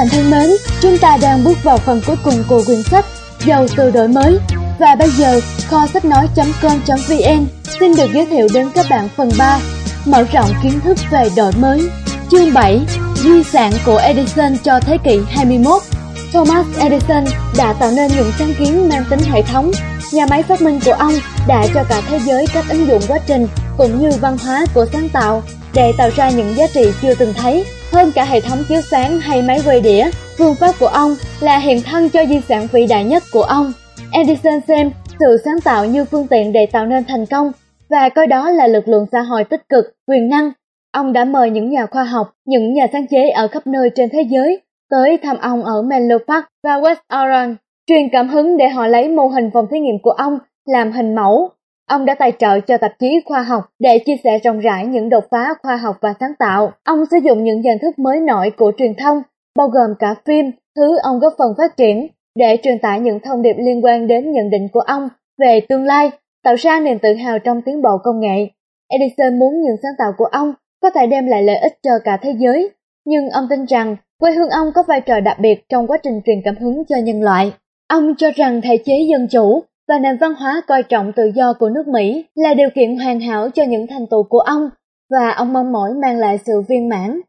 Bạn thân mến, chúng ta đang bước vào phần cuối cùng của quyển sách Giàu từ đổi mới. Và bây giờ kho sách nói.com.vn xin được giới thiệu đến các bạn phần 3 Mở rộng kiến thức về đổi mới. Chương 7 Di sản của Edison cho thế kỷ 21 Thomas Edison đã tạo nên những sáng kiến mang tính hệ thống. Nhà máy phát minh của ông đã cho cả thế giới cách ứng dụng quá trình cũng như văn hóa của sáng tạo để tạo ra những giá trị chưa từng thấy hơn cả hệ thống chiếu sáng hay máy quay đĩa. Phương pháp của ông là hiện thân cho di sản vĩ đại nhất của ông. Edison xem sự sáng tạo như phương tiện để tạo nên thành công và coi đó là lực lượng xã hội tích cực, quyền năng. Ông đã mời những nhà khoa học, những nhà sáng chế ở khắp nơi trên thế giới tới thăm ông ở Menlo Park và West Orange, truyền cảm hứng để họ lấy mô hình phòng thí nghiệm của ông làm hình mẫu. Ông đã tài trợ cho tạp chí khoa học để chia sẻ rộng rãi những đột phá khoa học và sáng tạo. Ông sử dụng những nhận thức mới nổi của truyền thông, bao gồm cả phim, thứ ông góp phần phát triển, để truyền tải những thông điệp liên quan đến nhận định của ông về tương lai, tạo ra niềm tự hào trong tiến bộ công nghệ. Edison muốn những sáng tạo của ông có thể đem lại lợi ích cho cả thế giới, nhưng ông tin rằng quê hương ông có vai trò đặc biệt trong quá trình truyền cảm hứng cho nhân loại. Ông cho rằng thể chế dân chủ và nền văn hóa coi trọng tự do của nước Mỹ là điều kiện hoàn hảo cho những thành tựu của ông và ông mong mỏi mang lại sự viên mãn.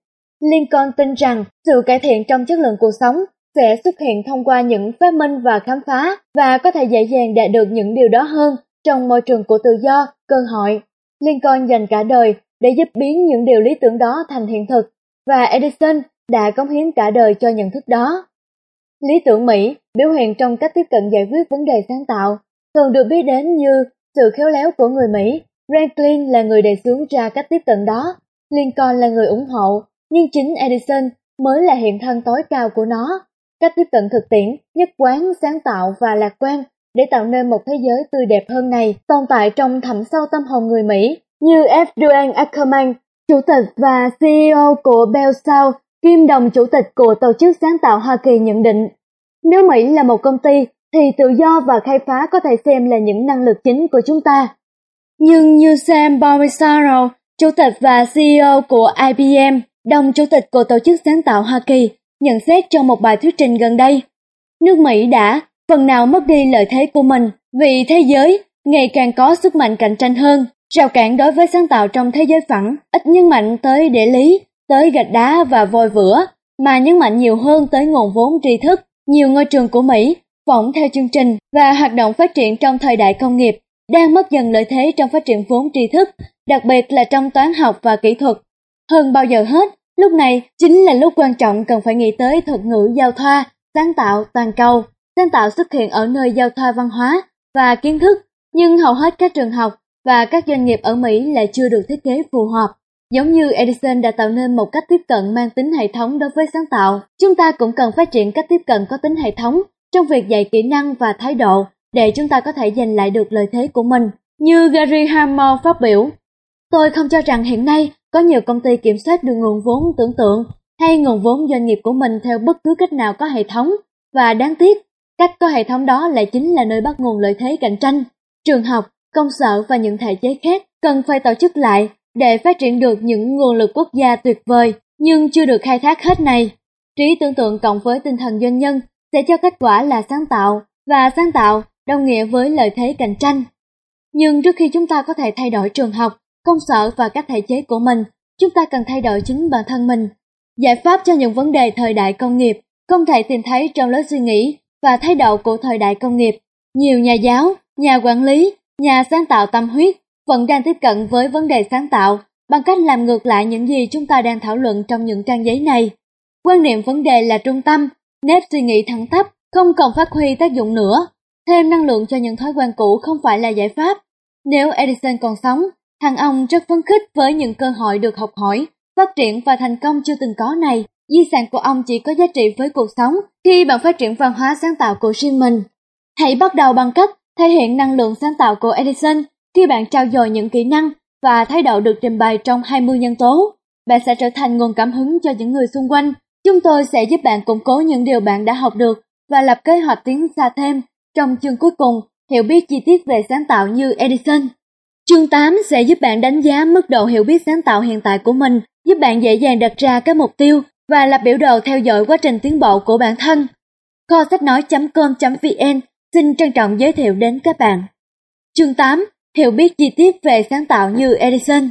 Lincoln tin rằng sự cải thiện trong chất lượng cuộc sống sẽ xuất hiện thông qua những phát minh và khám phá và có thể dễ dàng đạt được những điều đó hơn trong môi trường của tự do, cơ hội. Lincoln dành cả đời để giúp biến những điều lý tưởng đó thành hiện thực và Edison đã cống hiến cả đời cho nhận thức đó. Lý tưởng Mỹ biểu hiện trong cách tiếp cận giải quyết vấn đề sáng tạo thường được biết đến như sự khéo léo của người Mỹ. Franklin là người đề xướng ra cách tiếp cận đó, Lincoln là người ủng hộ, nhưng chính Edison mới là hiện thân tối cao của nó. Cách tiếp cận thực tiễn, nhất quán, sáng tạo và lạc quan để tạo nên một thế giới tươi đẹp hơn này tồn tại trong thẳm sâu tâm hồn người Mỹ, như F. Duane Ackerman, chủ tịch và CEO của Bell South, kim đồng chủ tịch của Tổ chức Sáng tạo Hoa Kỳ nhận định. Nếu Mỹ là một công ty thì tự do và khai phá có thể xem là những năng lực chính của chúng ta. Nhưng như Sam Borisaro, chủ tịch và CEO của IBM, đồng chủ tịch của Tổ chức Sáng tạo Hoa Kỳ, nhận xét trong một bài thuyết trình gần đây, nước Mỹ đã phần nào mất đi lợi thế của mình vì thế giới ngày càng có sức mạnh cạnh tranh hơn, rào cản đối với sáng tạo trong thế giới phẳng, ít nhấn mạnh tới địa lý, tới gạch đá và vôi vữa, mà nhấn mạnh nhiều hơn tới nguồn vốn tri thức. Nhiều ngôi trường của Mỹ phỏng theo chương trình và hoạt động phát triển trong thời đại công nghiệp đang mất dần lợi thế trong phát triển vốn tri thức, đặc biệt là trong toán học và kỹ thuật. Hơn bao giờ hết, lúc này chính là lúc quan trọng cần phải nghĩ tới thuật ngữ giao thoa, sáng tạo toàn cầu. Sáng tạo xuất hiện ở nơi giao thoa văn hóa và kiến thức, nhưng hầu hết các trường học và các doanh nghiệp ở Mỹ lại chưa được thiết kế phù hợp. Giống như Edison đã tạo nên một cách tiếp cận mang tính hệ thống đối với sáng tạo, chúng ta cũng cần phát triển cách tiếp cận có tính hệ thống trong việc dạy kỹ năng và thái độ để chúng ta có thể giành lại được lợi thế của mình. Như Gary Hamel phát biểu, tôi không cho rằng hiện nay có nhiều công ty kiểm soát được nguồn vốn tưởng tượng hay nguồn vốn doanh nghiệp của mình theo bất cứ cách nào có hệ thống và đáng tiếc, cách có hệ thống đó lại chính là nơi bắt nguồn lợi thế cạnh tranh. Trường học, công sở và những thể chế khác cần phải tổ chức lại để phát triển được những nguồn lực quốc gia tuyệt vời nhưng chưa được khai thác hết này. Trí tưởng tượng cộng với tinh thần doanh nhân sẽ cho kết quả là sáng tạo, và sáng tạo đồng nghĩa với lợi thế cạnh tranh. Nhưng trước khi chúng ta có thể thay đổi trường học, công sở và các thể chế của mình, chúng ta cần thay đổi chính bản thân mình. Giải pháp cho những vấn đề thời đại công nghiệp không thể tìm thấy trong lối suy nghĩ và thái độ của thời đại công nghiệp. Nhiều nhà giáo, nhà quản lý, nhà sáng tạo tâm huyết vẫn đang tiếp cận với vấn đề sáng tạo bằng cách làm ngược lại những gì chúng ta đang thảo luận trong những trang giấy này. Quan niệm vấn đề là trung tâm Nếp suy nghĩ thẳng thấp, không còn phát huy tác dụng nữa. Thêm năng lượng cho những thói quen cũ không phải là giải pháp. Nếu Edison còn sống, thằng ông rất phấn khích với những cơ hội được học hỏi, phát triển và thành công chưa từng có này. Di sản của ông chỉ có giá trị với cuộc sống khi bạn phát triển văn hóa sáng tạo của riêng mình. Hãy bắt đầu bằng cách thể hiện năng lượng sáng tạo của Edison khi bạn trao dồi những kỹ năng và thái độ được trình bày trong 20 nhân tố. Bạn sẽ trở thành nguồn cảm hứng cho những người xung quanh Chúng tôi sẽ giúp bạn củng cố những điều bạn đã học được và lập kế hoạch tiến xa thêm. Trong chương cuối cùng, hiểu biết chi tiết về sáng tạo như Edison. Chương 8 sẽ giúp bạn đánh giá mức độ hiểu biết sáng tạo hiện tại của mình, giúp bạn dễ dàng đặt ra các mục tiêu và lập biểu đồ theo dõi quá trình tiến bộ của bản thân. Kho sách nói.com.vn xin trân trọng giới thiệu đến các bạn. Chương 8. Hiểu biết chi tiết về sáng tạo như Edison.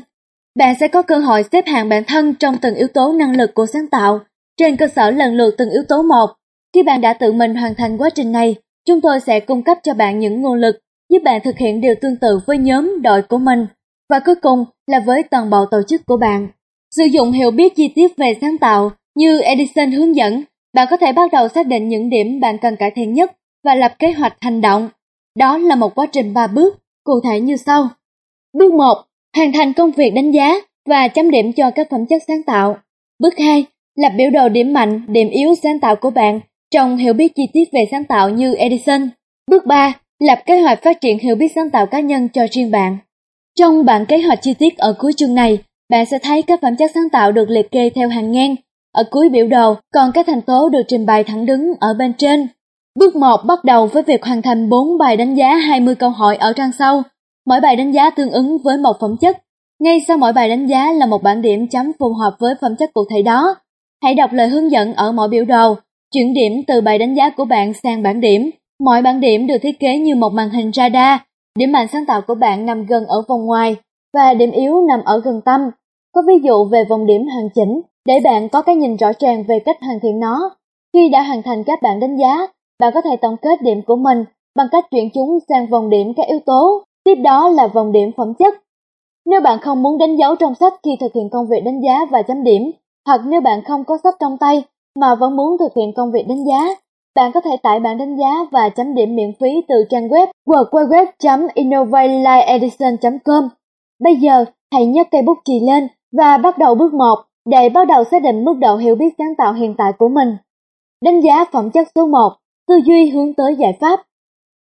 Bạn sẽ có cơ hội xếp hạng bản thân trong từng yếu tố năng lực của sáng tạo, trên cơ sở lần lượt từng yếu tố một. Khi bạn đã tự mình hoàn thành quá trình này, chúng tôi sẽ cung cấp cho bạn những nguồn lực giúp bạn thực hiện điều tương tự với nhóm đội của mình và cuối cùng là với toàn bộ tổ chức của bạn. Sử dụng hiểu biết chi tiết về sáng tạo như Edison hướng dẫn, bạn có thể bắt đầu xác định những điểm bạn cần cải thiện nhất và lập kế hoạch hành động. Đó là một quá trình 3 bước, cụ thể như sau. Bước 1. Hoàn thành công việc đánh giá và chấm điểm cho các phẩm chất sáng tạo. Bước 2. Lập biểu đồ điểm mạnh, điểm yếu sáng tạo của bạn trong hiểu biết chi tiết về sáng tạo như Edison. Bước 3. Lập kế hoạch phát triển hiểu biết sáng tạo cá nhân cho riêng bạn. Trong bản kế hoạch chi tiết ở cuối chương này, bạn sẽ thấy các phẩm chất sáng tạo được liệt kê theo hàng ngang. Ở cuối biểu đồ, còn các thành tố được trình bày thẳng đứng ở bên trên. Bước 1 bắt đầu với việc hoàn thành 4 bài đánh giá 20 câu hỏi ở trang sau. Mỗi bài đánh giá tương ứng với một phẩm chất. Ngay sau mỗi bài đánh giá là một bảng điểm chấm phù hợp với phẩm chất cụ thể đó. Hãy đọc lời hướng dẫn ở mỗi biểu đồ, chuyển điểm từ bài đánh giá của bạn sang bảng điểm. Mọi bảng điểm được thiết kế như một màn hình radar. Điểm mạnh sáng tạo của bạn nằm gần ở vòng ngoài và điểm yếu nằm ở gần tâm. Có ví dụ về vòng điểm hoàn chỉnh để bạn có cái nhìn rõ ràng về cách hoàn thiện nó. Khi đã hoàn thành các bạn đánh giá, bạn có thể tổng kết điểm của mình bằng cách chuyển chúng sang vòng điểm các yếu tố, tiếp đó là vòng điểm phẩm chất. Nếu bạn không muốn đánh dấu trong sách khi thực hiện công việc đánh giá và chấm điểm, hoặc nếu bạn không có sách trong tay mà vẫn muốn thực hiện công việc đánh giá, bạn có thể tải bản đánh giá và chấm điểm miễn phí từ trang web www.innovateliedison.com. Bây giờ, hãy nhấc cây bút chì lên và bắt đầu bước 1 để bắt đầu xác định mức độ hiểu biết sáng tạo hiện tại của mình. Đánh giá phẩm chất số 1, tư duy hướng tới giải pháp.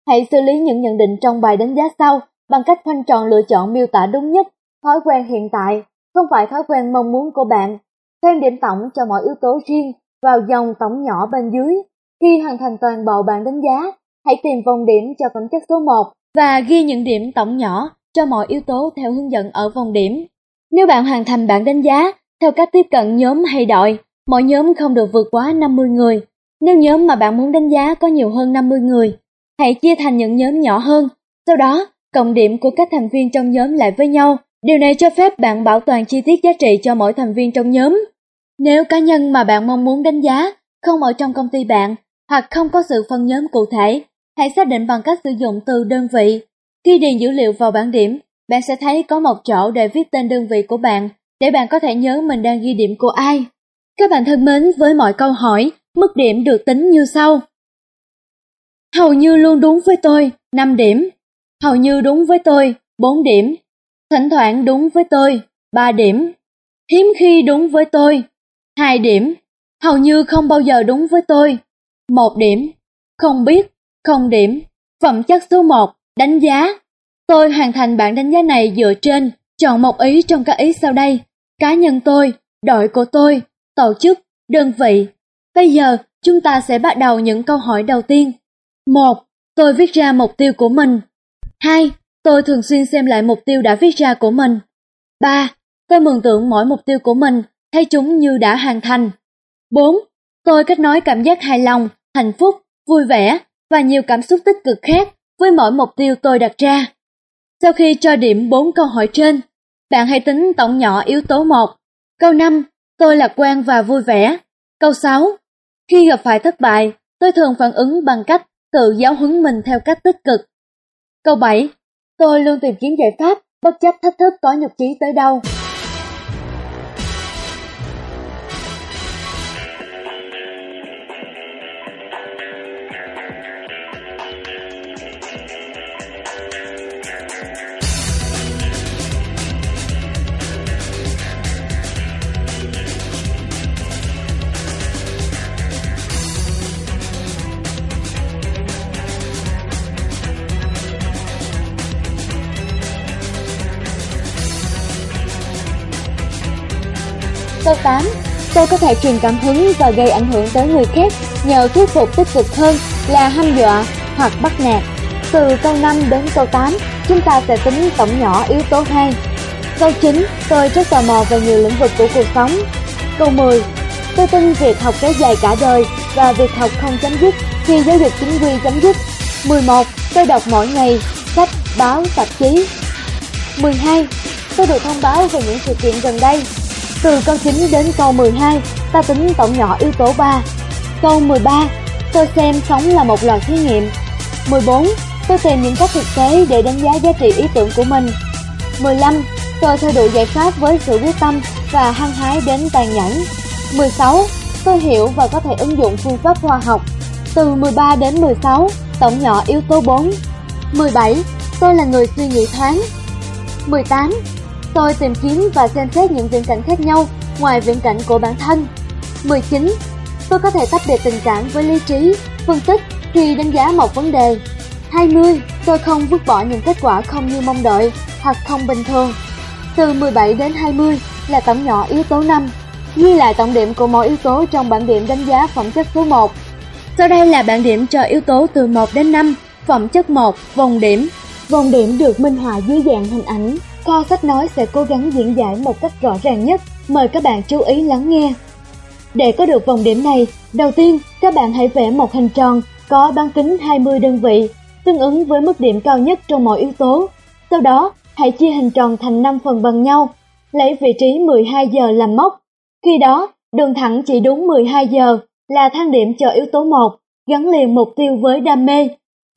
Hãy xử lý những nhận định trong bài đánh giá sau bằng cách khoanh tròn lựa chọn miêu tả đúng nhất thói quen hiện tại, không phải thói quen mong muốn của bạn. Thêm điểm tổng cho mọi yếu tố riêng vào dòng tổng nhỏ bên dưới. Khi hoàn thành toàn bộ bảng đánh giá, hãy tìm vòng điểm cho phẩm chất số 1 và ghi những điểm tổng nhỏ cho mọi yếu tố theo hướng dẫn ở vòng điểm. Nếu bạn hoàn thành bảng đánh giá theo cách tiếp cận nhóm hay đội, mỗi nhóm không được vượt quá 50 người. Nếu nhóm mà bạn muốn đánh giá có nhiều hơn 50 người, hãy chia thành những nhóm nhỏ hơn. Sau đó, cộng điểm của các thành viên trong nhóm lại với nhau. Điều này cho phép bạn bảo toàn chi tiết giá trị cho mỗi thành viên trong nhóm. Nếu cá nhân mà bạn mong muốn đánh giá không ở trong công ty bạn hoặc không có sự phân nhóm cụ thể, hãy xác định bằng cách sử dụng từ đơn vị. Khi điền dữ liệu vào bảng điểm, bạn sẽ thấy có một chỗ để viết tên đơn vị của bạn để bạn có thể nhớ mình đang ghi điểm của ai. Các bạn thân mến, với mọi câu hỏi, mức điểm được tính như sau. Hầu như luôn đúng với tôi, 5 điểm. Hầu như đúng với tôi, 4 điểm. Thỉnh thoảng đúng với tôi, 3 điểm. Hiếm khi đúng với tôi, 2 điểm. Hầu như không bao giờ đúng với tôi, 1 điểm. Không biết, không điểm. Phẩm chất số 1, đánh giá. Tôi hoàn thành bản đánh giá này dựa trên chọn một ý trong các ý sau đây. Cá nhân tôi, đội của tôi, tổ chức, đơn vị. Bây giờ, chúng ta sẽ bắt đầu những câu hỏi đầu tiên. 1. Tôi viết ra mục tiêu của mình. 2. Tôi thường xuyên xem lại mục tiêu đã viết ra của mình. 3. Tôi mường tượng mỗi mục tiêu của mình, thấy chúng như đã hoàn thành. 4. Tôi kết nối cảm giác hài lòng, hạnh phúc, vui vẻ và nhiều cảm xúc tích cực khác với mỗi mục tiêu tôi đặt ra. Sau khi cho điểm 4 câu hỏi trên, bạn hãy tính tổng nhỏ yếu tố 1. Câu 5, tôi lạc quan và vui vẻ. Câu 6, khi gặp phải thất bại, tôi thường phản ứng bằng cách tự giáo huấn mình theo cách tích cực. Câu 7, tôi luôn tìm kiếm giải pháp, bất chấp thách thức có nhục chí tới đâu. Tôi có thể truyền cảm hứng và gây ảnh hưởng tới người khác nhờ thuyết phục tích cực hơn là hăm dọa hoặc bắt nạt. Từ câu 5 đến câu 8, chúng ta sẽ tính tổng nhỏ yếu tố 2. Câu 9, tôi rất tò mò về nhiều lĩnh vực của cuộc sống. Câu 10, Tôi tin việc học kéo dài cả đời và việc học không chấm dứt khi giáo dục chính quy chấm dứt. 11. Tôi đọc mỗi ngày, sách, báo, tạp chí. 12. Tôi được thông báo về những sự kiện gần đây. Từ câu 9 đến câu 12, ta tính tổng nhỏ yếu tố 3. Câu 13. Tôi xem sống là một loạt thí nghiệm. 14. Tôi tìm những cách thực tế để đánh giá giá trị ý tưởng của mình. 15. Tôi theo đuổi giải pháp với sự quyết tâm và hăng hái đến tàn nhẫn. 16. Tôi hiểu và có thể ứng dụng phương pháp khoa học. Từ 13 đến 16, tổng nhỏ yếu tố 4. 17. Tôi là người suy nghĩ thoáng. 18. Tôi tìm kiếm và xem xét những viễn cảnh khác nhau ngoài viễn cảnh của bản thân. 19. Tôi có thể tách biệt tình cảm với lý trí, phân tích khi đánh giá một vấn đề. 20. Tôi không vứt bỏ những kết quả không như mong đợi hoặc không bình thường. Từ 17 đến 20 là tổng nhỏ yếu tố 5, ghi lại tổng điểm của mỗi yếu tố trong bảng điểm đánh giá phẩm chất số 1. Sau đây là bảng điểm cho yếu tố từ 1 đến 5, phẩm chất 1, vòng điểm. Vòng điểm được minh họa dưới dạng hình ảnh. Kho sách nói sẽ cố gắng diễn giải một cách rõ ràng nhất. Mời các bạn chú ý lắng nghe. Để có được vòng điểm này, đầu tiên các bạn hãy vẽ một hình tròn có bán kính 20 đơn vị, tương ứng với mức điểm cao nhất trong mọi yếu tố. Sau đó, hãy chia hình tròn thành 5 phần bằng nhau, lấy vị trí 12 giờ làm mốc. Khi đó, đường thẳng chỉ đúng 12 giờ là thang điểm cho yếu tố 1, gắn liền mục tiêu với đam mê.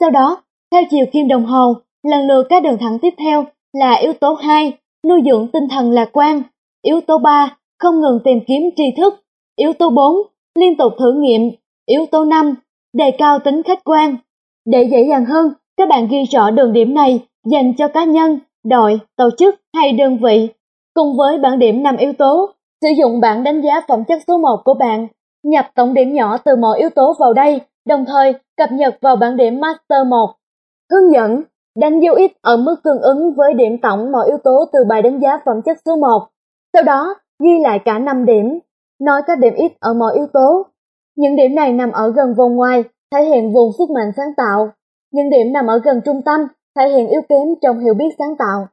Sau đó, theo chiều kim đồng hồ, lần lượt các đường thẳng tiếp theo là yếu tố 2, nuôi dưỡng tinh thần lạc quan, yếu tố 3, không ngừng tìm kiếm tri thức, yếu tố 4, liên tục thử nghiệm, yếu tố 5, đề cao tính khách quan. Để dễ dàng hơn, các bạn ghi rõ đường điểm này dành cho cá nhân, đội, tổ chức hay đơn vị. Cùng với bảng điểm 5 yếu tố, sử dụng bảng đánh giá phẩm chất số 1 của bạn, nhập tổng điểm nhỏ từ mọi yếu tố vào đây, đồng thời cập nhật vào bảng điểm Master 1. Hướng dẫn, đánh dấu ít ở mức tương ứng với điểm tổng mọi yếu tố từ bài đánh giá phẩm chất số 1. Sau đó, ghi lại cả 5 điểm, nói các điểm ít ở mọi yếu tố. Những điểm này nằm ở gần vùng ngoài, thể hiện vùng sức mạnh sáng tạo. Những điểm nằm ở gần trung tâm, thể hiện yếu kém trong hiểu biết sáng tạo.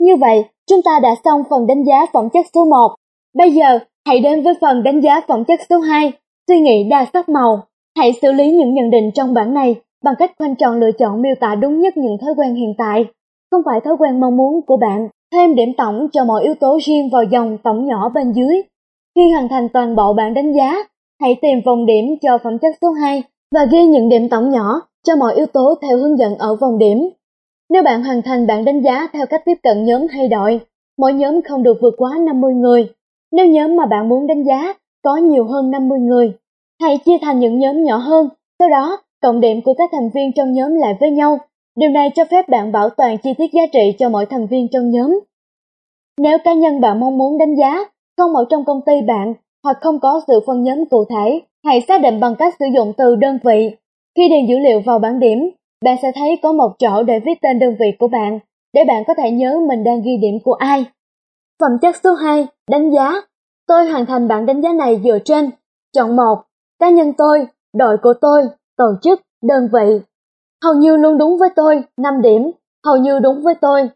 Như vậy, chúng ta đã xong phần đánh giá phẩm chất số 1. Bây giờ, hãy đến với phần đánh giá phẩm chất số 2, suy nghĩ đa sắc màu. Hãy xử lý những nhận định trong bản này bằng cách quan trọng lựa chọn miêu tả đúng nhất những thói quen hiện tại, không phải thói quen mong muốn của bạn. Thêm điểm tổng cho mọi yếu tố riêng vào dòng tổng nhỏ bên dưới. Khi hoàn thành toàn bộ bản đánh giá, hãy tìm vòng điểm cho phẩm chất số 2 và ghi những điểm tổng nhỏ cho mọi yếu tố theo hướng dẫn ở vòng điểm. Nếu bạn hoàn thành bản đánh giá theo cách tiếp cận nhóm hay đội, mỗi nhóm không được vượt quá 50 người. Nếu nhóm mà bạn muốn đánh giá có nhiều hơn 50 người, hãy chia thành những nhóm nhỏ hơn, sau đó cộng điểm của các thành viên trong nhóm lại với nhau. Điều này cho phép bạn bảo toàn chi tiết giá trị cho mỗi thành viên trong nhóm. Nếu cá nhân bạn mong muốn đánh giá không ở trong công ty bạn hoặc không có sự phân nhóm cụ thể, hãy xác định bằng cách sử dụng từ đơn vị. Khi điền dữ liệu vào bảng điểm, bạn sẽ thấy có một chỗ để viết tên đơn vị của bạn, để bạn có thể nhớ mình đang ghi điểm của ai. Phẩm chất số 2, đánh giá. Tôi hoàn thành bảng đánh giá này dựa trên Chọn một, cá nhân tôi, đội của tôi, tổ chức, đơn vị. Hầu như luôn đúng với tôi, 5 điểm, hầu như đúng với tôi,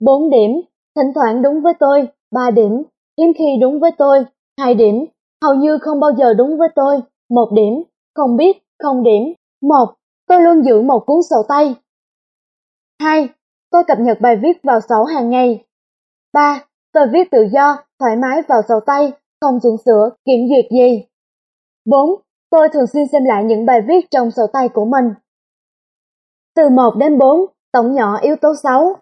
4 điểm, thỉnh thoảng đúng với tôi, 3 điểm, hiếm khi đúng với tôi, 2 điểm, hầu như không bao giờ đúng với tôi, 1 điểm, không biết, không điểm, 1. Tôi luôn giữ một cuốn sổ tay. 2. Tôi cập nhật bài viết vào sổ hàng ngày. 3. Tôi viết tự do, thoải mái vào sổ tay, không chỉnh sửa, kiểm duyệt gì. 4. Tôi thường xuyên xem lại những bài viết trong sổ tay của mình. Từ 1 đến 4, tổng nhỏ yếu tố 6.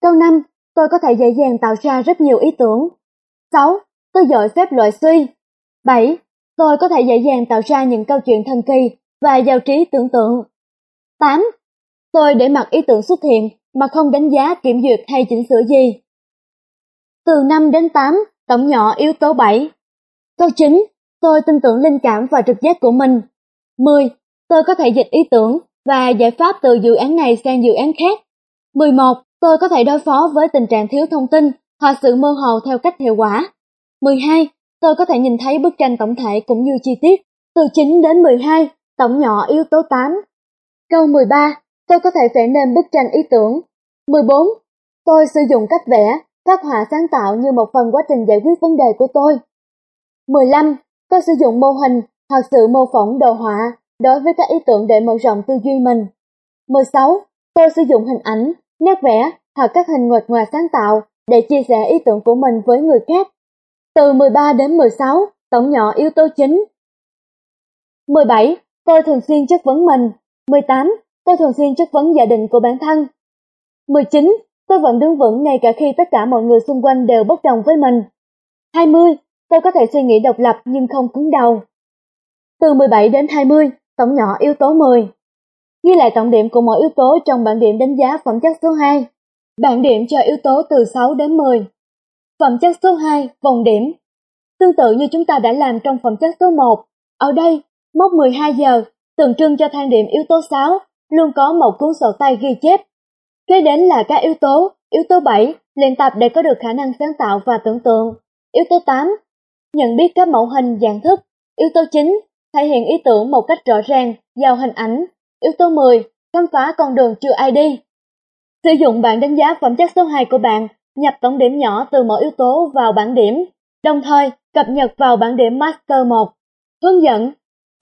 Câu 5. Tôi có thể dễ dàng tạo ra rất nhiều ý tưởng. 6. Tôi giỏi phép loại suy. 7. Tôi có thể dễ dàng tạo ra những câu chuyện thần kỳ và giàu trí tưởng tượng. 8. Tôi để mặc ý tưởng xuất hiện mà không đánh giá, kiểm duyệt hay chỉnh sửa gì. Từ 5 đến 8, tổng nhỏ yếu tố 7. Câu 9. Tôi tin tưởng linh cảm và trực giác của mình. 10. Tôi có thể dịch ý tưởng và giải pháp từ dự án này sang dự án khác. 11. Tôi có thể đối phó với tình trạng thiếu thông tin hoặc sự mơ hồ theo cách hiệu quả. 12. Tôi có thể nhìn thấy bức tranh tổng thể cũng như chi tiết. Từ 9 đến 12, tổng nhỏ yếu tố 8. Câu 13. Tôi có thể vẽ nên bức tranh ý tưởng. 14. Tôi sử dụng cách vẽ, phát họa sáng tạo như một phần quá trình giải quyết vấn đề của tôi. 15. Tôi sử dụng mô hình hoặc sự mô phỏng đồ họa đối với các ý tưởng để mở rộng tư duy mình. 16. Tôi sử dụng hình ảnh, nét vẽ hoặc các hình nguệch ngoạc sáng tạo để chia sẻ ý tưởng của mình với người khác. Từ 13 đến 16, tổng nhỏ yếu tố chính. 17. Tôi thường xuyên chất vấn mình. 18. Tôi thường xuyên chất vấn gia đình của bản thân. 19. Tôi vẫn đứng vững ngay cả khi tất cả mọi người xung quanh đều bất đồng với mình. 20. Tôi có thể suy nghĩ độc lập nhưng không cứng đầu. Từ 17 đến 20, tổng nhỏ yếu tố 10. Ghi lại tổng điểm của mỗi yếu tố trong bảng điểm đánh giá phẩm chất số 2. Bảng điểm cho yếu tố từ 6 đến 10. Phẩm chất số 2, vòng điểm. Tương tự như chúng ta đã làm trong phẩm chất số 1, ở đây, mốc 12 giờ, tượng trưng cho thang điểm yếu tố 6, luôn có một cuốn sổ tay ghi chép. Kế đến là các yếu tố, yếu tố 7, luyện tập để có được khả năng sáng tạo và tưởng tượng. Yếu tố 8, nhận biết các mẫu hình dạng thức. Yếu tố chính, thể hiện ý tưởng một cách rõ ràng, giàu hình ảnh. Yếu tố 10, khám phá con đường chưa ai đi. Sử dụng bảng đánh giá phẩm chất số 2 của bạn, nhập tổng điểm nhỏ từ mỗi yếu tố vào bảng điểm, đồng thời cập nhật vào bảng điểm Master 1. Hướng dẫn,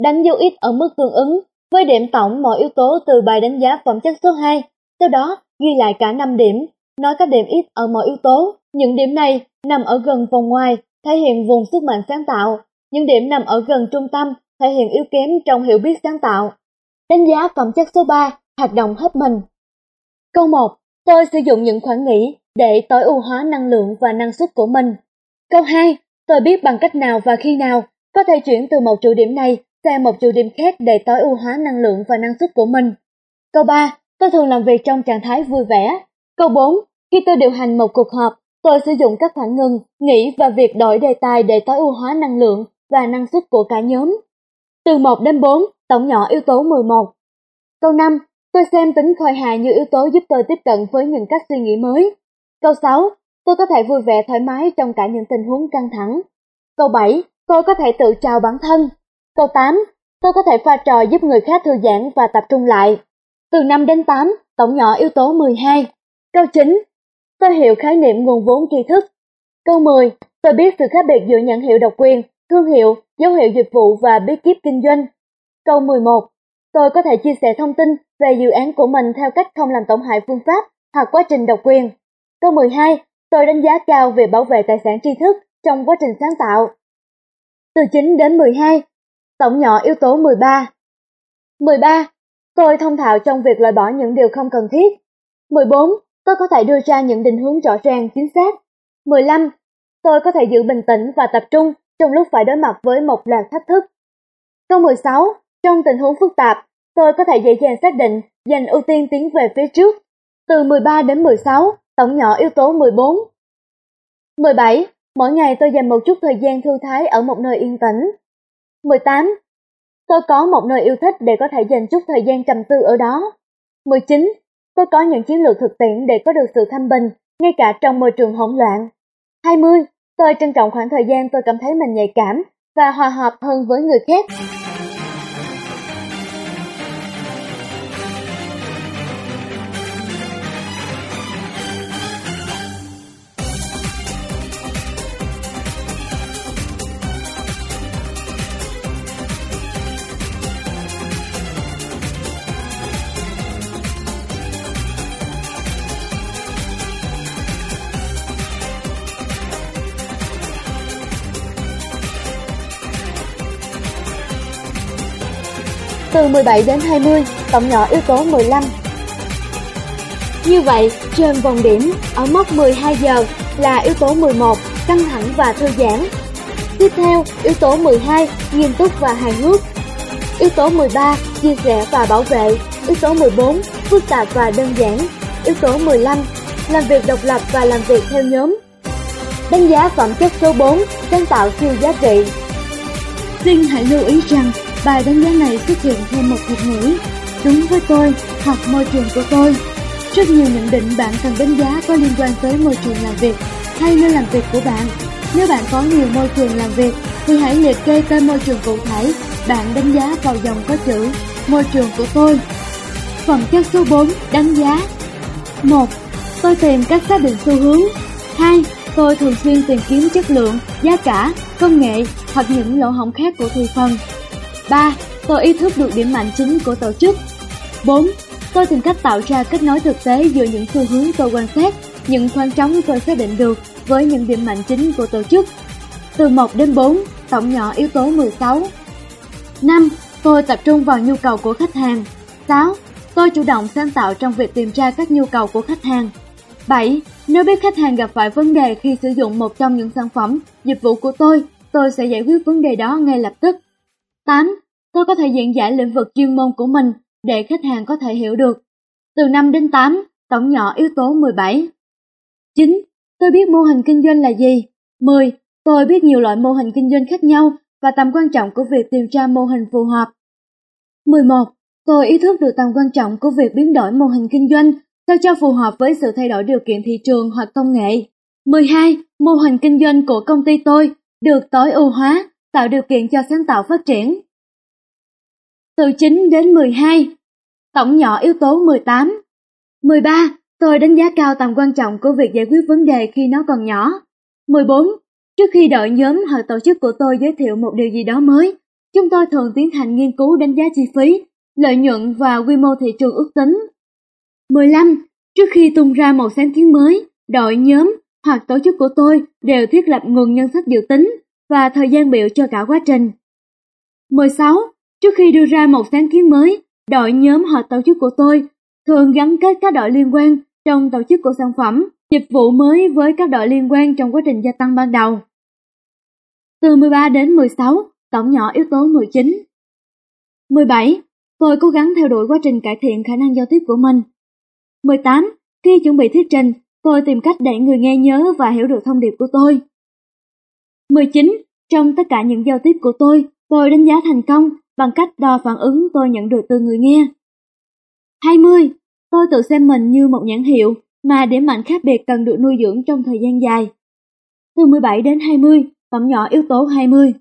đánh dấu ít ở mức tương ứng với điểm tổng mỗi yếu tố từ bài đánh giá phẩm chất số 2, sau đó ghi lại cả 5 điểm, nói các điểm ít ở mỗi yếu tố. Những điểm này nằm ở gần vòng ngoài, thể hiện vùng sức mạnh sáng tạo. Những điểm nằm ở gần trung tâm, thể hiện yếu kém trong hiểu biết sáng tạo. Đánh giá phẩm chất số 3, hoạt động hết mình. Câu 1. Tôi sử dụng những khoảng nghỉ để tối ưu hóa năng lượng và năng suất của mình. Câu 2. Tôi biết bằng cách nào và khi nào có thể chuyển từ một trụ điểm này sang một trụ điểm khác để tối ưu hóa năng lượng và năng suất của mình. Câu 3. Tôi thường làm việc trong trạng thái vui vẻ. Câu 4. Khi tôi điều hành một cuộc họp, tôi sử dụng các khoảng ngừng, nghĩ và việc đổi đề tài để tối ưu hóa năng lượng và năng suất của cả nhóm. Từ 1 đến 4, tổng nhỏ yếu tố 11. Câu 5. Tôi xem tính khơi hài như yếu tố giúp tôi tiếp cận với những cách suy nghĩ mới. Câu 6. Tôi có thể vui vẻ thoải mái trong cả những tình huống căng thẳng. Câu 7. Tôi có thể tự chào bản thân. Câu 8. Tôi có thể pha trò giúp người khác thư giãn và tập trung lại. Từ 5 đến 8, tổng nhỏ yếu tố 12. Câu 9. Tôi hiểu khái niệm nguồn vốn tri thức. Câu 10. Tôi biết sự khác biệt giữa nhãn hiệu độc quyền, thương hiệu, dấu hiệu dịch vụ và bí kíp kinh doanh. Câu 11. Tôi có thể chia sẻ thông tin về dự án của mình theo cách không làm tổn hại phương pháp hoặc quá trình độc quyền. Câu 12. Tôi đánh giá cao về bảo vệ tài sản tri thức trong quá trình sáng tạo. Từ 9 đến 12. Tổng nhỏ yếu tố 13. 13. Tôi thông thạo trong việc loại bỏ những điều không cần thiết. 14. Tôi có thể đưa ra những định hướng rõ ràng, chính xác. 15. Tôi có thể giữ bình tĩnh và tập trung trong lúc phải đối mặt với một loạt thách thức. Câu 16. Trong tình huống phức tạp, tôi có thể dễ dàng xác định dành ưu tiên tiến về phía trước. Từ 13 đến 16, tổng nhỏ yếu tố 14. 17. Mỗi ngày tôi dành một chút thời gian thư thái ở một nơi yên tĩnh. 18. Tôi có một nơi yêu thích để có thể dành chút thời gian trầm tư ở đó. 19. Tôi có những chiến lược thực tiễn để có được sự thanh bình, ngay cả trong môi trường hỗn loạn. 20. Tôi trân trọng khoảng thời gian tôi cảm thấy mình nhạy cảm và hòa hợp hơn với người khác. 17 đến 20, tổng nhỏ yếu tố 15. Như vậy, trên vòng điểm, ở mốc 12 giờ là yếu tố 11, căng thẳng và thư giãn. Tiếp theo, yếu tố 12, nghiêm túc và hài hước. Yếu tố 13, chia sẻ và bảo vệ. Yếu tố 14, phức tạp và đơn giản. Yếu tố 15, làm việc độc lập và làm việc theo nhóm. Đánh giá phẩm chất số 4, sáng tạo siêu giá trị. Xin hãy lưu ý rằng Bài đánh giá này xuất hiện thêm một thuật ngữ Đúng với tôi hoặc môi trường của tôi Rất nhiều nhận định bạn cần đánh giá có liên quan tới môi trường làm việc hay nơi làm việc của bạn Nếu bạn có nhiều môi trường làm việc thì hãy liệt kê tên môi trường cụ thể bạn đánh giá vào dòng có chữ môi trường của tôi Phẩm chất số 4 đánh giá 1. Tôi tìm cách xác định xu hướng 2. Tôi thường xuyên tìm kiếm chất lượng, giá cả, công nghệ hoặc những lỗ hổng khác của thị phần. 3. Tôi ý thức được điểm mạnh chính của tổ chức. 4. Tôi tìm cách tạo ra kết nối thực tế giữa những xu hướng tôi quan sát, những khoảng trống tôi xác định được với những điểm mạnh chính của tổ chức. Từ 1 đến 4, tổng nhỏ yếu tố 16. 5. Tôi tập trung vào nhu cầu của khách hàng. 6. Tôi chủ động sáng tạo trong việc tìm ra các nhu cầu của khách hàng. 7. Nếu biết khách hàng gặp phải vấn đề khi sử dụng một trong những sản phẩm, dịch vụ của tôi, tôi sẽ giải quyết vấn đề đó ngay lập tức. 8. Tôi có thể diễn giải lĩnh vực chuyên môn của mình để khách hàng có thể hiểu được. Từ 5 đến 8, tổng nhỏ yếu tố 17. 9. Tôi biết mô hình kinh doanh là gì. 10. Tôi biết nhiều loại mô hình kinh doanh khác nhau và tầm quan trọng của việc tìm ra mô hình phù hợp. 11. Tôi ý thức được tầm quan trọng của việc biến đổi mô hình kinh doanh sao cho phù hợp với sự thay đổi điều kiện thị trường hoặc công nghệ. 12. Mô hình kinh doanh của công ty tôi được tối ưu hóa, tạo điều kiện cho sáng tạo phát triển. Từ 9 đến 12. Tổng nhỏ yếu tố 18. 13. Tôi đánh giá cao tầm quan trọng của việc giải quyết vấn đề khi nó còn nhỏ. 14. Trước khi đội nhóm hoặc tổ chức của tôi giới thiệu một điều gì đó mới, chúng tôi thường tiến hành nghiên cứu đánh giá chi phí, lợi nhuận và quy mô thị trường ước tính. 15. Trước khi tung ra một sáng kiến mới, đội nhóm hoặc tổ chức của tôi đều thiết lập nguồn nhân sách dự tính và thời gian biểu cho cả quá trình. 16. Trước khi đưa ra một sáng kiến mới, đội nhóm hoặc tổ chức của tôi thường gắn kết các đội liên quan trong tổ chức của sản phẩm, dịch vụ mới với các đội liên quan trong quá trình gia tăng ban đầu. Từ 13 đến 16, tổng nhỏ yếu tố 19. 17. Tôi cố gắng theo đuổi quá trình cải thiện khả năng giao tiếp của mình. 18. Khi chuẩn bị thuyết trình, tôi tìm cách để người nghe nhớ và hiểu được thông điệp của tôi. 19. Trong tất cả những giao tiếp của tôi, tôi đánh giá thành công bằng cách đo phản ứng tôi nhận được từ người nghe. 20. Tôi tự xem mình như một nhãn hiệu mà điểm mạnh khác biệt cần được nuôi dưỡng trong thời gian dài. Từ 17 đến 20, tổng nhỏ yếu tố 20.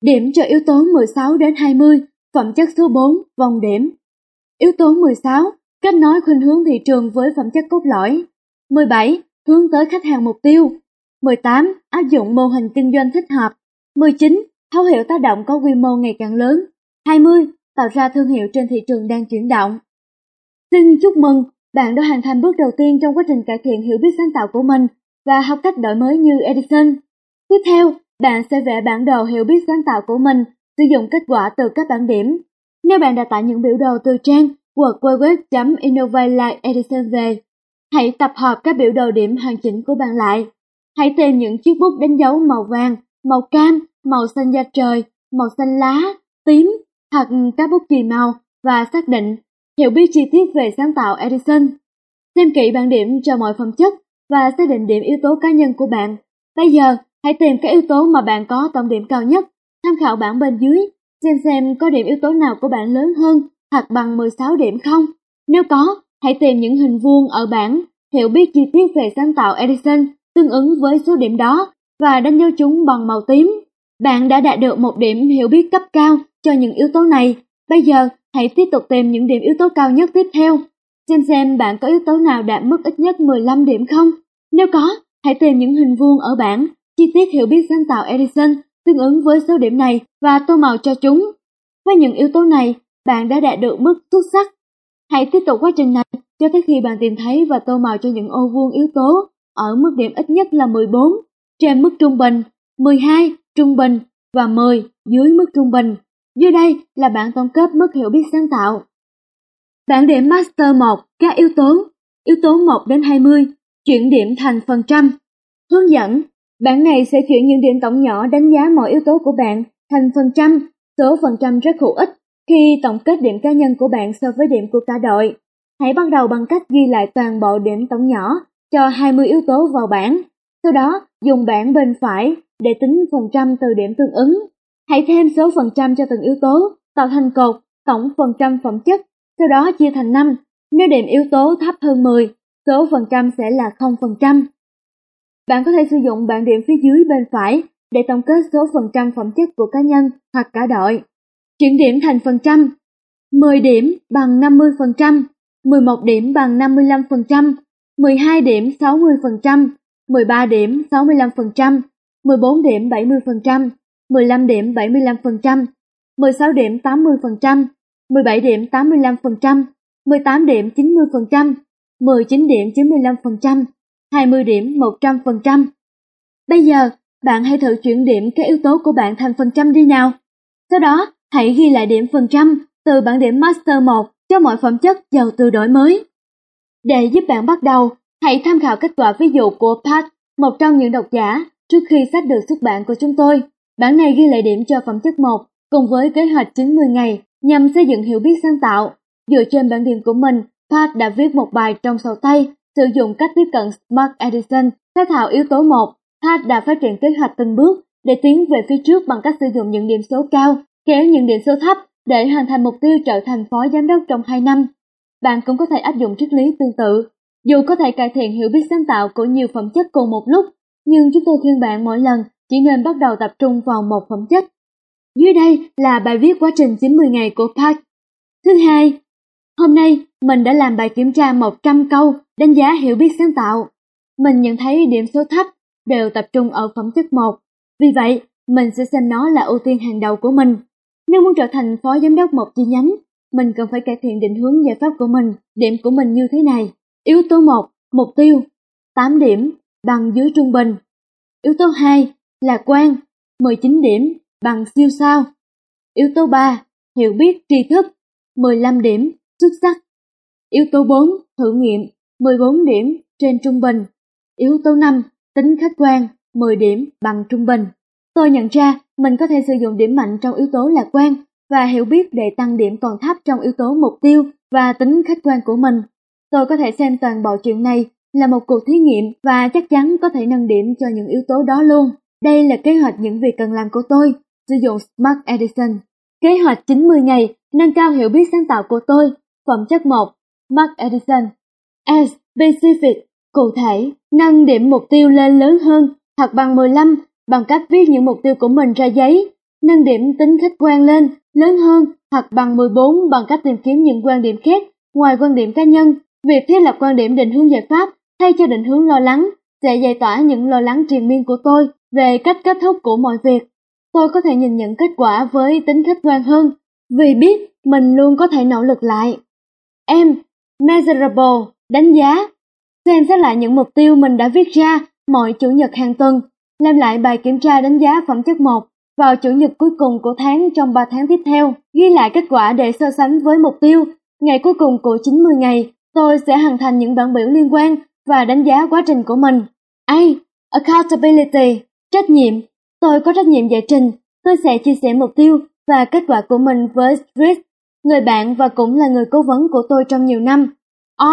Điểm cho yếu tố 16 đến 20, phẩm chất số 4, vòng điểm. Yếu tố 16, kết nối khuynh hướng thị trường với phẩm chất cốt lõi. 17. Hướng tới khách hàng mục tiêu. 18. Áp dụng mô hình kinh doanh thích hợp. 19. Thấu hiểu tác động có quy mô ngày càng lớn. 20. Tạo ra thương hiệu trên thị trường đang chuyển động. Xin chúc mừng, bạn đã hoàn thành bước đầu tiên trong quá trình cải thiện hiểu biết sáng tạo của mình và học cách đổi mới như Edison. Tiếp theo, bạn sẽ vẽ bản đồ hiểu biết sáng tạo của mình, sử dụng kết quả từ các bảng điểm. Nếu bạn đã tải những biểu đồ từ trang www.innovate về, hãy tập hợp các biểu đồ điểm hoàn chỉnh của bạn lại. Hãy tìm những chiếc bút đánh dấu màu vàng, màu cam, màu xanh da trời, màu xanh lá, tím hoặc các bút chì màu và xác định hiểu biết chi tiết về sáng tạo Edison. Xem kỹ bảng điểm cho mọi phẩm chất và xác định điểm yếu tố cá nhân của bạn. Bây giờ, hãy tìm các yếu tố mà bạn có tổng điểm cao nhất, tham khảo bảng bên dưới, xem xem có điểm yếu tố nào của bạn lớn hơn hoặc bằng 16 điểm không. Nếu có, hãy tìm những hình vuông ở bảng, hiểu biết chi tiết về sáng tạo Edison tương ứng với số điểm đó và đánh dấu chúng bằng màu tím. Bạn đã đạt được một điểm hiểu biết cấp cao cho những yếu tố này. Bây giờ, hãy tiếp tục tìm những điểm yếu tố cao nhất tiếp theo. Xem xem bạn có yếu tố nào đạt mức ít nhất 15 điểm không? Nếu có, hãy tìm những hình vuông ở bảng, chi tiết hiểu biết sáng tạo Edison tương ứng với số điểm này và tô màu cho chúng. Với những yếu tố này, bạn đã đạt được mức xuất sắc. Hãy tiếp tục quá trình này cho tới khi bạn tìm thấy và tô màu cho những ô vuông yếu tố ở mức điểm ít nhất là 14, trên mức trung bình, 12 trung bình và 10 dưới mức trung bình. Dưới đây là bảng tổng kết mức hiểu biết sáng tạo. Bảng điểm Master 1, các yếu tố, yếu tố 1 đến 20, chuyển điểm thành phần trăm. Hướng dẫn, bảng này sẽ chuyển những điểm tổng nhỏ đánh giá mọi yếu tố của bạn thành phần trăm, số phần trăm rất hữu ích khi tổng kết điểm cá nhân của bạn so với điểm của cả đội. Hãy bắt đầu bằng cách ghi lại toàn bộ điểm tổng nhỏ cho 20 yếu tố vào bảng. Sau đó, dùng bảng bên phải để tính phần trăm từ điểm tương ứng. Hãy thêm số phần trăm cho từng yếu tố, tạo thành cột tổng phần trăm phẩm chất, sau đó chia thành 5. Nếu điểm yếu tố thấp hơn 10, số phần trăm sẽ là 0%. Bạn có thể sử dụng bảng điểm phía dưới bên phải để tổng kết số phần trăm phẩm chất của cá nhân hoặc cả đội. Chuyển điểm thành phần trăm. 10 điểm bằng 50%, 11 điểm bằng 55%, 12 điểm 60%, 13 điểm 65%, 14 điểm 70%, 15 điểm 75%, 16 điểm 80%, 17 điểm 85%, 18 điểm 90%, 19 điểm 95%, 20 điểm 100%. Bây giờ, bạn hãy thử chuyển điểm các yếu tố của bạn thành phần trăm đi nào. Sau đó, hãy ghi lại điểm phần trăm từ bảng điểm Master 1 cho mọi phẩm chất giàu từ đổi mới. Để giúp bạn bắt đầu, hãy tham khảo kết quả ví dụ của Pat, một trong những độc giả, trước khi sách được xuất bản của chúng tôi. Bản này ghi lại điểm cho phẩm chất 1 cùng với kế hoạch 90 ngày nhằm xây dựng hiểu biết sáng tạo. Dựa trên bản điểm của mình, Pat đã viết một bài trong sổ tay sử dụng cách tiếp cận Smart Edison, khai thảo yếu tố 1. Pat đã phát triển kế hoạch từng bước để tiến về phía trước bằng cách sử dụng những điểm số cao, kéo những điểm số thấp để hoàn thành mục tiêu trở thành phó giám đốc trong 2 năm. Bạn cũng có thể áp dụng triết lý tương tự. Dù có thể cải thiện hiểu biết sáng tạo của nhiều phẩm chất cùng một lúc, nhưng chúng tôi khuyên bạn mỗi lần chỉ nên bắt đầu tập trung vào một phẩm chất. Dưới đây là bài viết quá trình 90 ngày của Park. Thứ hai, hôm nay mình đã làm bài kiểm tra 100 câu đánh giá hiểu biết sáng tạo. Mình nhận thấy điểm số thấp đều tập trung ở phẩm chất 1. Vì vậy, mình sẽ xem nó là ưu tiên hàng đầu của mình. Nếu muốn trở thành phó giám đốc một chi nhánh, mình cần phải cải thiện định hướng giải pháp của mình. Điểm của mình như thế này. Yếu tố 1, mục tiêu, 8 điểm, bằng dưới trung bình. Yếu tố 2, lạc quan, 19 điểm, bằng siêu sao. Yếu tố 3, hiểu biết tri thức, 15 điểm, xuất sắc. Yếu tố 4, thử nghiệm, 14 điểm, trên trung bình. Yếu tố 5, tính khách quan, 10 điểm, bằng trung bình. Tôi nhận ra mình có thể sử dụng điểm mạnh trong yếu tố lạc quan và hiểu biết để tăng điểm còn thấp trong yếu tố mục tiêu và tính khách quan của mình. Tôi có thể xem toàn bộ chuyện này là một cuộc thí nghiệm và chắc chắn có thể nâng điểm cho những yếu tố đó luôn. Đây là kế hoạch những việc cần làm của tôi, sử dụng Smart Edison. Kế hoạch 90 ngày nâng cao hiểu biết sáng tạo của tôi, phẩm chất 1, Smart Edison. S. Specific, cụ thể, nâng điểm mục tiêu lên lớn hơn hoặc bằng 15 bằng cách viết những mục tiêu của mình ra giấy, nâng điểm tính khách quan lên lớn hơn hoặc bằng 14 bằng cách tìm kiếm những quan điểm khác ngoài quan điểm cá nhân. Việc thiết lập quan điểm định hướng giải pháp thay cho định hướng lo lắng sẽ giải tỏa những lo lắng triền miên của tôi về cách kết thúc của mọi việc. Tôi có thể nhìn nhận kết quả với tính khách quan hơn vì biết mình luôn có thể nỗ lực lại. Em, measurable, đánh giá, xem xét lại những mục tiêu mình đã viết ra mỗi chủ nhật hàng tuần, làm lại bài kiểm tra đánh giá phẩm chất 1 vào chủ nhật cuối cùng của tháng trong 3 tháng tiếp theo, ghi lại kết quả để so sánh với mục tiêu. Ngày cuối cùng của 90 ngày, tôi sẽ hoàn thành những bản biểu liên quan và đánh giá quá trình của mình. A. Accountability, trách nhiệm. Tôi có trách nhiệm giải trình. Tôi sẽ chia sẻ mục tiêu và kết quả của mình với Chris, người bạn và cũng là người cố vấn của tôi trong nhiều năm. R.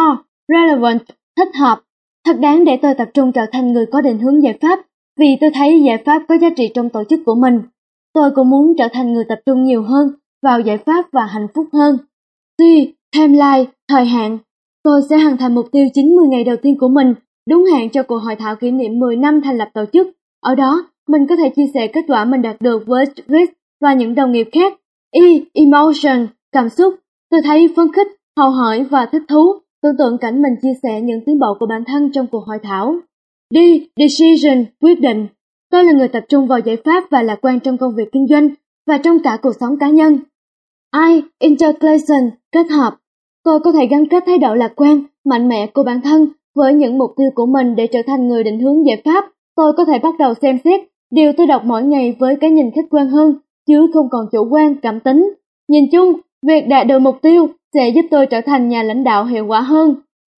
Relevant, thích hợp. Thật đáng để tôi tập trung trở thành người có định hướng giải pháp vì tôi thấy giải pháp có giá trị trong tổ chức của mình. Tôi cũng muốn trở thành người tập trung nhiều hơn vào giải pháp và hạnh phúc hơn. Tuy, timeline, thời hạn, tôi sẽ hoàn thành mục tiêu 90 ngày đầu tiên của mình, đúng hạn cho cuộc hội thảo kỷ niệm 10 năm thành lập tổ chức. Ở đó, mình có thể chia sẻ kết quả mình đạt được với Chris và những đồng nghiệp khác. E, emotion, cảm xúc. Tôi thấy phấn khích, hào hỏi và thích thú, tưởng tượng cảnh mình chia sẻ những tiến bộ của bản thân trong cuộc hội thảo. D. Decision, quyết định. Tôi là người tập trung vào giải pháp và lạc quan trong công việc kinh doanh và trong cả cuộc sống cá nhân. I. Interclation, kết hợp. Tôi có thể gắn kết thái độ lạc quan, mạnh mẽ của bản thân với những mục tiêu của mình để trở thành người định hướng giải pháp. Tôi có thể bắt đầu xem xét điều tôi đọc mỗi ngày với cái nhìn khách quan hơn, chứ không còn chủ quan, cảm tính. Nhìn chung, việc đạt được mục tiêu sẽ giúp tôi trở thành nhà lãnh đạo hiệu quả hơn.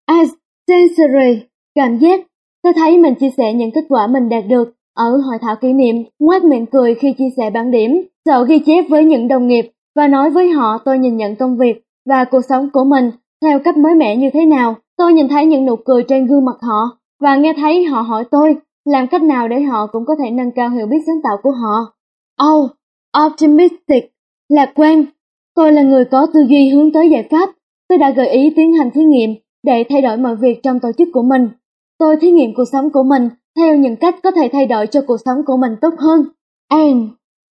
As sensory, cảm giác Tôi thấy mình chia sẻ những kết quả mình đạt được ở hội thảo kỷ niệm, ngoác miệng cười khi chia sẻ bản điểm, sợ ghi chép với những đồng nghiệp và nói với họ tôi nhìn nhận công việc và cuộc sống của mình theo cách mới mẻ như thế nào. Tôi nhìn thấy những nụ cười trên gương mặt họ và nghe thấy họ hỏi tôi làm cách nào để họ cũng có thể nâng cao hiểu biết sáng tạo của họ. Oh, optimistic, lạc quan. Tôi là người có tư duy hướng tới giải pháp. Tôi đã gợi ý tiến hành thí nghiệm để thay đổi mọi việc trong tổ chức của mình. Tôi thí nghiệm cuộc sống của mình theo những cách có thể thay đổi cho cuộc sống của mình tốt hơn. And,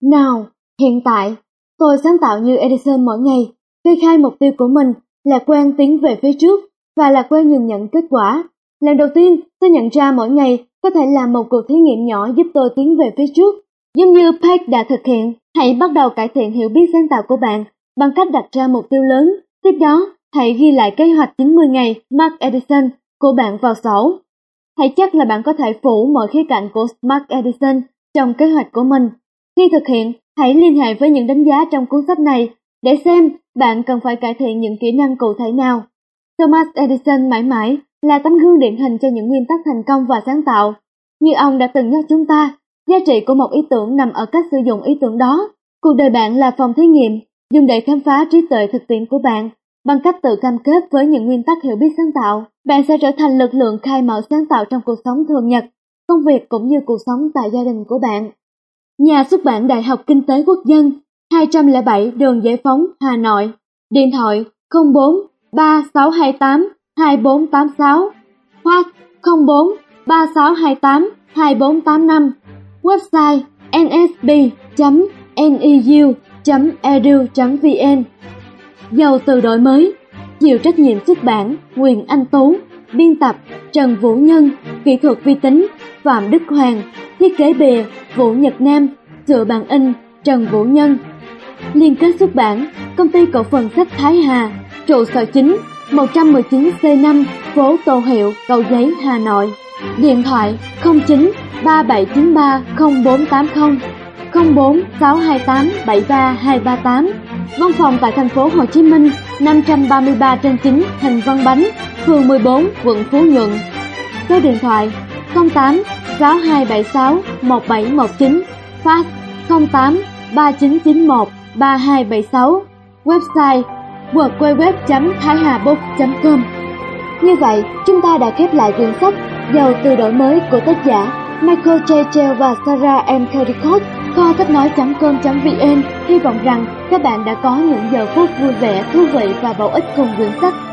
now, hiện tại, tôi sáng tạo như Edison mỗi ngày, kê khai mục tiêu của mình, là quen tiến về phía trước và là quen nhìn nhận kết quả. Lần đầu tiên, tôi nhận ra mỗi ngày có thể làm một cuộc thí nghiệm nhỏ giúp tôi tiến về phía trước. Giống như Peck đã thực hiện, hãy bắt đầu cải thiện hiểu biết sáng tạo của bạn bằng cách đặt ra mục tiêu lớn. Tiếp đó, hãy ghi lại kế hoạch 90 ngày Mark Edison của bạn vào sổ. Hãy chắc là bạn có thể phủ mọi khía cạnh của Smart Edison trong kế hoạch của mình. Khi thực hiện, hãy liên hệ với những đánh giá trong cuốn sách này để xem bạn cần phải cải thiện những kỹ năng cụ thể nào. Thomas Edison mãi mãi là tấm gương điển hình cho những nguyên tắc thành công và sáng tạo. Như ông đã từng nhắc chúng ta, giá trị của một ý tưởng nằm ở cách sử dụng ý tưởng đó. Cuộc đời bạn là phòng thí nghiệm, dùng để khám phá trí tuệ thực tiễn của bạn. Bằng cách tự cam kết với những nguyên tắc hiểu biết sáng tạo, bạn sẽ trở thành lực lượng khai mở sáng tạo trong cuộc sống thường nhật, công việc cũng như cuộc sống tại gia đình của bạn. Nhà xuất bản Đại học Kinh tế Quốc dân, 207 đường Giải phóng, Hà Nội. Điện thoại 04 3628 2486 hoặc 04 3628 2485. Website nsb.neu.edu.vn Giàu từ đổi mới, chịu trách nhiệm xuất bản Quyền Anh Tú, biên tập Trần Vũ Nhân, kỹ thuật vi tính Phạm Đức Hoàng, thiết kế bìa Vũ Nhật Nam, sửa bản in Trần Vũ Nhân. Liên kết xuất bản Công ty cổ phần sách Thái Hà, trụ sở chính 119C5, phố Tô Hiệu, Cầu Giấy, Hà Nội. Điện thoại 09 3793 0480 04 628 73238 Văn phòng tại thành phố Hồ Chí Minh 533 trên 9 Thành Văn Bánh Phường 14 quận Phú Nhuận Số điện thoại 08 6276 1719 Fax 08 3991 3276 Website www.thaihabook.com Như vậy, chúng ta đã khép lại quyển sách Giàu từ đổi mới của tác giả Michael J. Chell và Sarah M. Caldicott kho sách nói.com.vn hy vọng rằng các bạn đã có những giờ phút vui vẻ, thú vị và bổ ích cùng quyển sách.